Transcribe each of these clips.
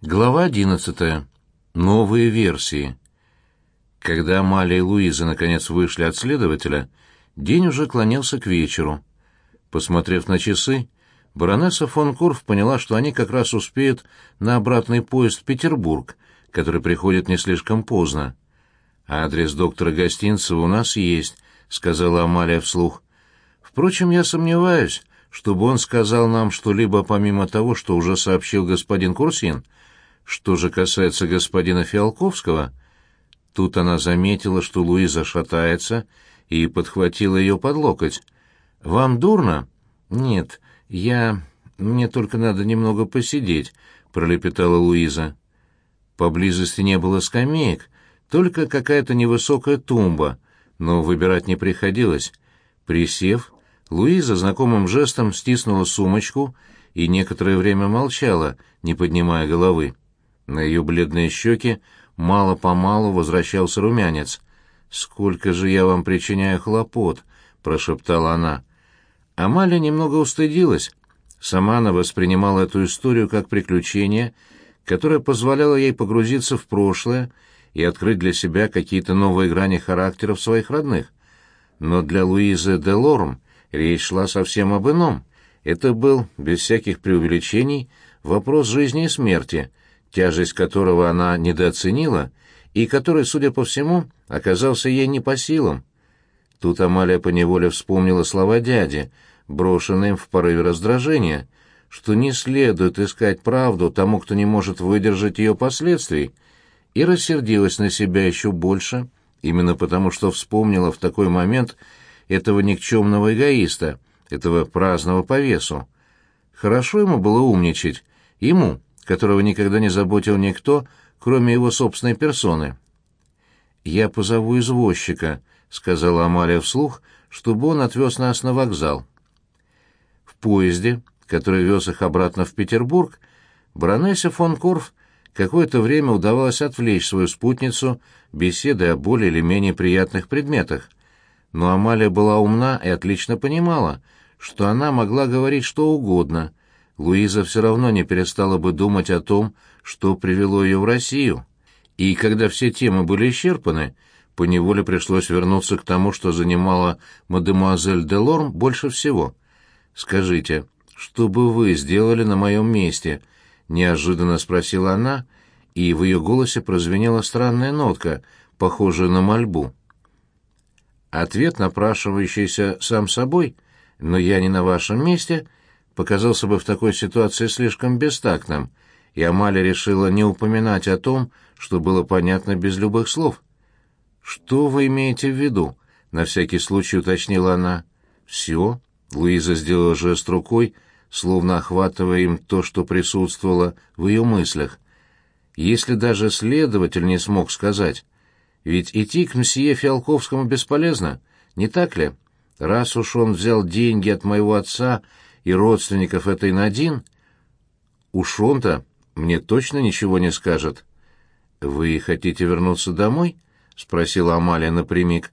Глава одиннадцатая. Новые версии. Когда Амалия и Луиза наконец вышли от следователя, день уже клонился к вечеру. Посмотрев на часы, баронесса фон Курф поняла, что они как раз успеют на обратный поезд в Петербург, который приходит не слишком поздно. «Адрес доктора Гостинцева у нас есть», — сказала Амалия вслух. «Впрочем, я сомневаюсь, чтобы он сказал нам что-либо помимо того, что уже сообщил господин Курсин». Что же касается господина Фиалковского, тут она заметила, что Луиза шатается, и подхватила ее под локоть. «Вам дурно?» «Нет, я... Мне только надо немного посидеть», — пролепетала Луиза. Поблизости не было скамеек, только какая-то невысокая тумба, но выбирать не приходилось. Присев, Луиза знакомым жестом стиснула сумочку и некоторое время молчала, не поднимая головы. На ее бледные щеки мало-помалу возвращался румянец. «Сколько же я вам причиняю хлопот!» — прошептала она. Амалия немного устыдилась. Сама она воспринимала эту историю как приключение, которое позволяло ей погрузиться в прошлое и открыть для себя какие-то новые грани характеров своих родных. Но для Луизы де Лорм речь шла совсем об ином. Это был, без всяких преувеличений, вопрос жизни и смерти — тяжесть которого она недооценила и который, судя по всему, оказался ей не по силам. Тут Амалия поневоле вспомнила слова дяди, брошенные им в порыве раздражения, что не следует искать правду тому, кто не может выдержать ее последствий, и рассердилась на себя еще больше, именно потому что вспомнила в такой момент этого никчемного эгоиста, этого праздного повесу. Хорошо ему было умничать, ему, которого никогда не заботил никто, кроме его собственной персоны. «Я позову извозчика», — сказала Амалия вслух, чтобы он отвез нас на вокзал. В поезде, который вез их обратно в Петербург, баронессе фон Корф какое-то время удавалось отвлечь свою спутницу беседой о более или менее приятных предметах. Но Амалия была умна и отлично понимала, что она могла говорить что угодно, Луиза все равно не перестала бы думать о том, что привело ее в Россию. И когда все темы были исчерпаны, поневоле пришлось вернуться к тому, что занимала мадемуазель де Лорм больше всего. «Скажите, что бы вы сделали на моем месте?» — неожиданно спросила она, и в ее голосе прозвенела странная нотка, похожая на мольбу. Ответ, напрашивающийся сам собой, «но я не на вашем месте», — показался бы в такой ситуации слишком бестактным, и Амалия решила не упоминать о том, что было понятно без любых слов. «Что вы имеете в виду?» — на всякий случай уточнила она. «Все?» — Луиза сделала жест рукой, словно охватывая им то, что присутствовало в ее мыслях. Если даже следователь не смог сказать, ведь идти к мсье Фиалковскому бесполезно, не так ли? Раз уж он взял деньги от моего отца и родственников этой Надин, уж он-то мне точно ничего не скажет. «Вы хотите вернуться домой?» — спросила Амалия напрямик.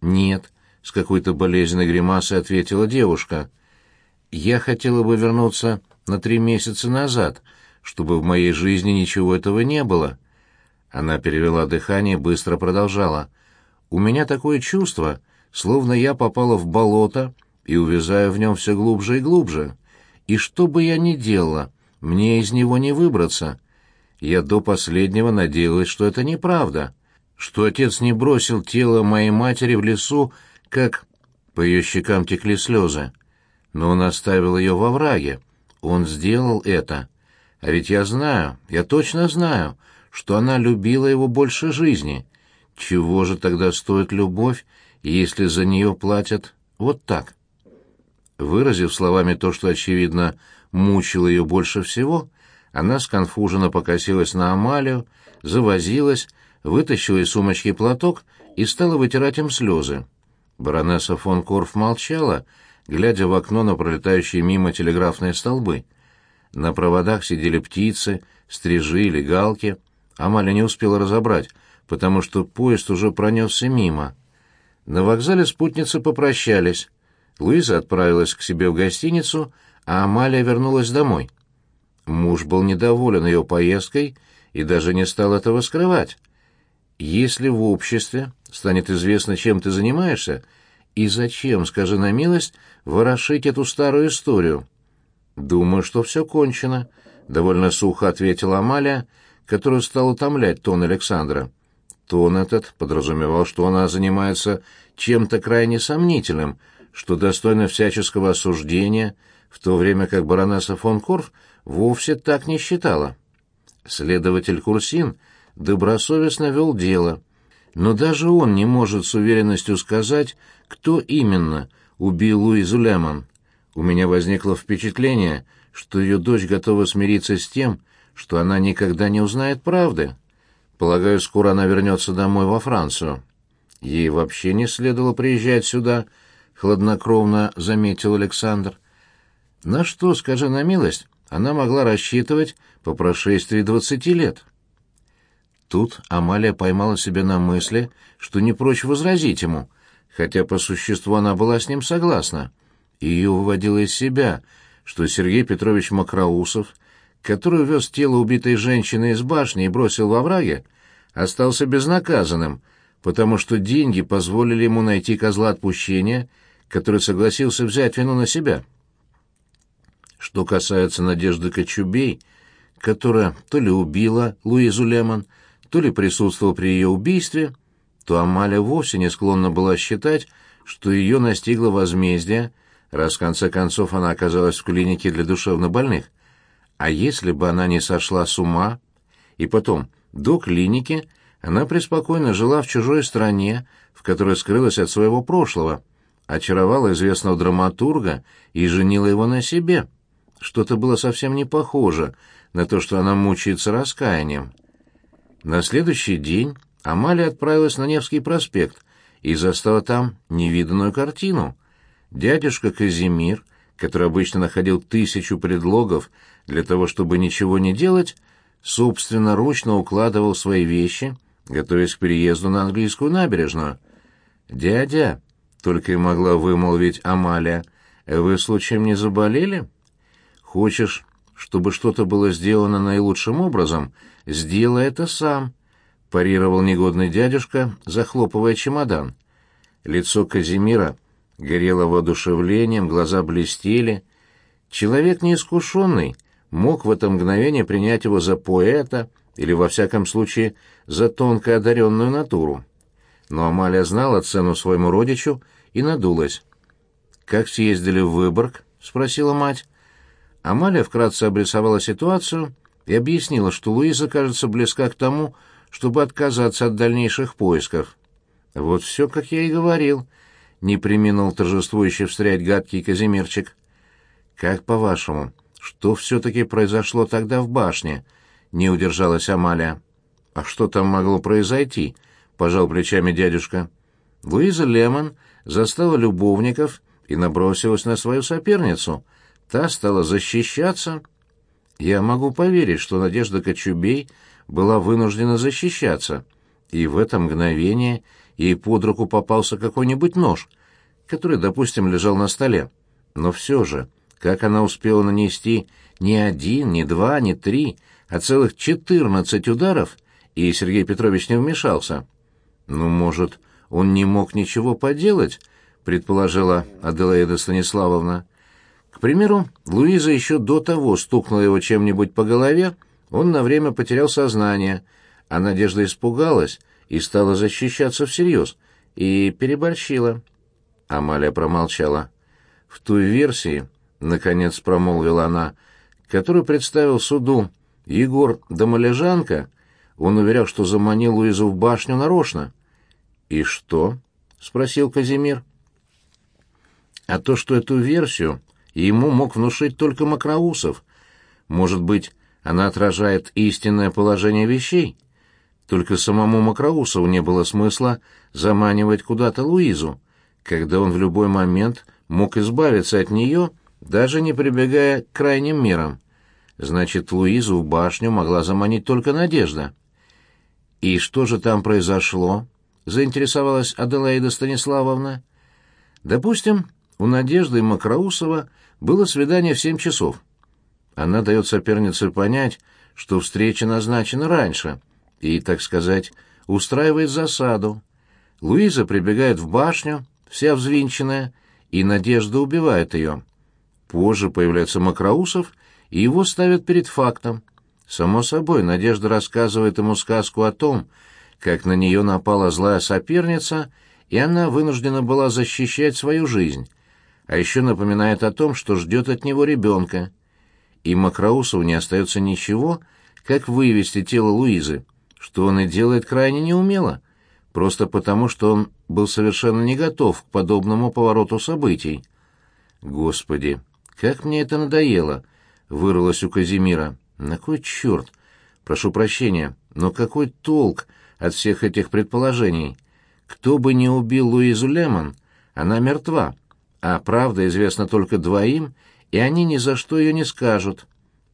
«Нет», — с какой-то болезненной гримасой ответила девушка. «Я хотела бы вернуться на три месяца назад, чтобы в моей жизни ничего этого не было». Она перевела дыхание быстро продолжала. «У меня такое чувство, словно я попала в болото, и увязаю в нем все глубже и глубже. И что бы я ни делала, мне из него не выбраться. Я до последнего надеялась, что это неправда, что отец не бросил тело моей матери в лесу, как... По ее щекам текли слезы. Но он оставил ее во враге. Он сделал это. А ведь я знаю, я точно знаю, что она любила его больше жизни. Чего же тогда стоит любовь, если за нее платят вот так?» Выразив словами то, что, очевидно, мучило ее больше всего, она сконфуженно покосилась на Амалию, завозилась, вытащила из сумочки платок и стала вытирать им слезы. Баронесса фон Корф молчала, глядя в окно на пролетающие мимо телеграфные столбы. На проводах сидели птицы, стрижи или галки. Амалия не успела разобрать, потому что поезд уже пронесся мимо. На вокзале спутницы попрощались. Луиза отправилась к себе в гостиницу, а Амалия вернулась домой. Муж был недоволен ее поездкой и даже не стал этого скрывать. Если в обществе станет известно, чем ты занимаешься, и зачем, скажи на милость, ворошить эту старую историю? Думаю, что все кончено, — довольно сухо ответила Амалия, которую стал утомлять тон Александра. Тон этот подразумевал, что она занимается чем-то крайне сомнительным, что достойно всяческого осуждения, в то время как баронесса фон Корф вовсе так не считала. Следователь Курсин добросовестно вел дело, но даже он не может с уверенностью сказать, кто именно убил Луизу Лемон. У меня возникло впечатление, что ее дочь готова смириться с тем, что она никогда не узнает правды. Полагаю, скоро она вернется домой во Францию. Ей вообще не следовало приезжать сюда, — хладнокровно заметил Александр. На что, скажи на милость, она могла рассчитывать по прошествии двадцати лет? Тут Амалия поймала себя на мысли, что не прочь возразить ему, хотя по существу она была с ним согласна. Ее выводило из себя, что Сергей Петрович Макроусов, который увез тело убитой женщины из башни и бросил во враге, остался безнаказанным, потому что деньги позволили ему найти козла отпущения, который согласился взять вину на себя. Что касается Надежды Кочубей, которая то ли убила Луизу Лемон, то ли присутствовала при ее убийстве, то Амалия вовсе не склонна была считать, что ее настигло возмездие, раз в конце концов она оказалась в клинике для душевнобольных. А если бы она не сошла с ума? И потом, до клиники она преспокойно жила в чужой стране, в которой скрылась от своего прошлого, очаровала известного драматурга и женила его на себе. Что-то было совсем не похоже на то, что она мучается раскаянием. На следующий день Амалия отправилась на Невский проспект и застала там невиданную картину. Дядюшка Казимир, который обычно находил тысячу предлогов для того, чтобы ничего не делать, собственноручно укладывал свои вещи, готовясь к переезду на английскую набережную. «Дядя», — только и могла вымолвить Амалия, — «вы случаем не заболели? Хочешь, чтобы что-то было сделано наилучшим образом, сделай это сам», — парировал негодный дядюшка, захлопывая чемодан. Лицо Казимира горело воодушевлением, глаза блестели. Человек неискушенный мог в это мгновение принять его за поэта или, во всяком случае, за тонко одаренную натуру. Но Амалия знала цену своему родичу и надулась. «Как съездили в Выборг?» — спросила мать. Амалия вкратце обрисовала ситуацию и объяснила, что Луиза кажется близка к тому, чтобы отказаться от дальнейших поисков. «Вот все, как я и говорил», — не приминул торжествующе встрять гадкий Казимирчик. «Как по-вашему, что все-таки произошло тогда в башне?» — не удержалась Амалия. «А что там могло произойти?» — пожал плечами дядюшка. Луиза Лемон застала любовников и набросилась на свою соперницу. Та стала защищаться. Я могу поверить, что Надежда Кочубей была вынуждена защищаться, и в это мгновение ей под руку попался какой-нибудь нож, который, допустим, лежал на столе. Но все же как она успела нанести не один, не два, не три, а целых четырнадцать ударов, и Сергей Петрович не вмешался? Ну, может, он не мог ничего поделать, предположила Аделаида Станиславовна. К примеру, Луиза еще до того стукнула его чем-нибудь по голове, он на время потерял сознание, а Надежда испугалась и стала защищаться всерьез, и переборщила. Амалия промолчала. В той версии наконец промолвила она, которую представил суду Егор Домолежанко, он уверял, что заманил Луизу в башню нарочно. «И что?» — спросил Казимир. «А то, что эту версию ему мог внушить только Макроусов. Может быть, она отражает истинное положение вещей? Только самому Макроусову не было смысла заманивать куда-то Луизу, когда он в любой момент мог избавиться от нее даже не прибегая к крайним мерам. Значит, Луизу в башню могла заманить только Надежда. «И что же там произошло?» — заинтересовалась Аделаида Станиславовна. «Допустим, у Надежды Макроусова было свидание в семь часов. она дает сопернице понять, что встреча назначена раньше, и, так сказать, устраивает засаду. Луиза прибегает в башню, вся взвинченная, и Надежда убивает ее. Позже появляется Макроусов, и его ставят перед фактом. Само собой, Надежда рассказывает ему сказку о том, как на нее напала злая соперница, и она вынуждена была защищать свою жизнь, а еще напоминает о том, что ждет от него ребенка. И Макроусову не остается ничего, как вывести тело Луизы, что он и делает крайне неумело, просто потому, что он был совершенно не готов к подобному повороту событий. «Господи, как мне это надоело!» — вырвалось у Казимира. «На кой черт? Прошу прощения, но какой толк от всех этих предположений? Кто бы ни убил Луизу Лемон, она мертва, а правда известна только двоим, и они ни за что ее не скажут.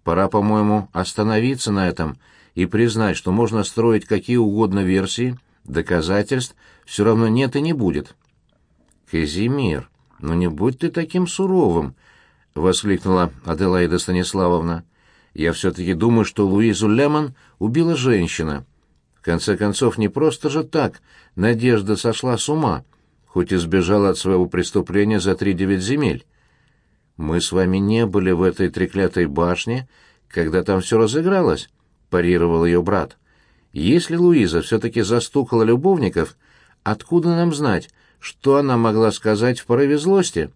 Пора, по-моему, остановиться на этом и признать, что можно строить какие угодно версии, доказательств все равно нет и не будет». «Казимир, ну не будь ты таким суровым!» — воскликнула Аделаида Станиславовна. «Я все-таки думаю, что Луизу Лемон убила женщина. Конце концов, не просто же так Надежда сошла с ума, хоть и сбежала от своего преступления за три девять земель. Мы с вами не были в этой треклятой башне, когда там все разыгралось», — парировал ее брат. «Если Луиза все-таки застукала любовников, откуда нам знать, что она могла сказать в порыве злости?»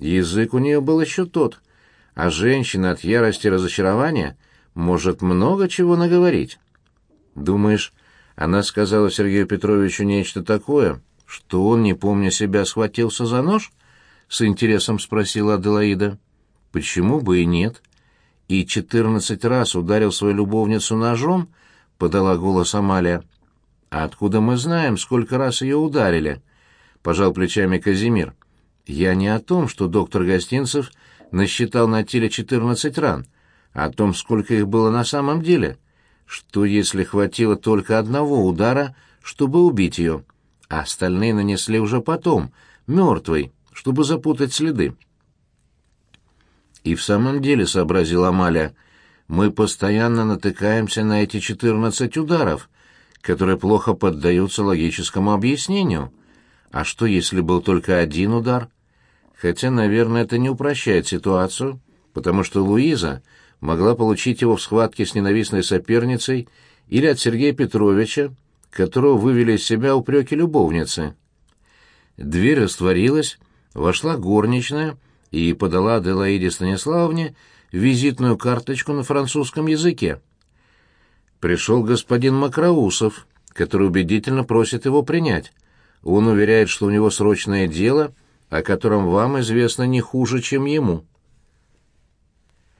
Язык у нее был еще тот, а женщина от ярости и разочарования может много чего наговорить. Думаешь, она сказала Сергею Петровичу нечто такое, что он, не помня себя, схватился за нож? С интересом спросила Аделаида. Почему бы и нет? И четырнадцать раз ударил свою любовницу ножом, подала голос Амалия. А откуда мы знаем, сколько раз ее ударили? Пожал плечами Казимир. Я не о том, что доктор Гостинцев насчитал на теле 14 ран, а о том, сколько их было на самом деле. Что если хватило только одного удара, чтобы убить ее, а остальные нанесли уже потом, мертвый, чтобы запутать следы. И в самом деле, сообразила Амаля, мы постоянно натыкаемся на эти 14 ударов, которые плохо поддаются логическому объяснению. А что, если был только один удар? Хотя, наверное, это не упрощает ситуацию, потому что Луиза могла получить его в схватке с ненавистной соперницей или от Сергея Петровича, которого вывели из себя упреки любовницы. Дверь растворилась, вошла горничная и подала Аделаиде Станиславовне визитную карточку на французском языке. Пришел господин Макроусов, который убедительно просит его принять. Он уверяет, что у него срочное дело — о котором вам известно не хуже, чем ему.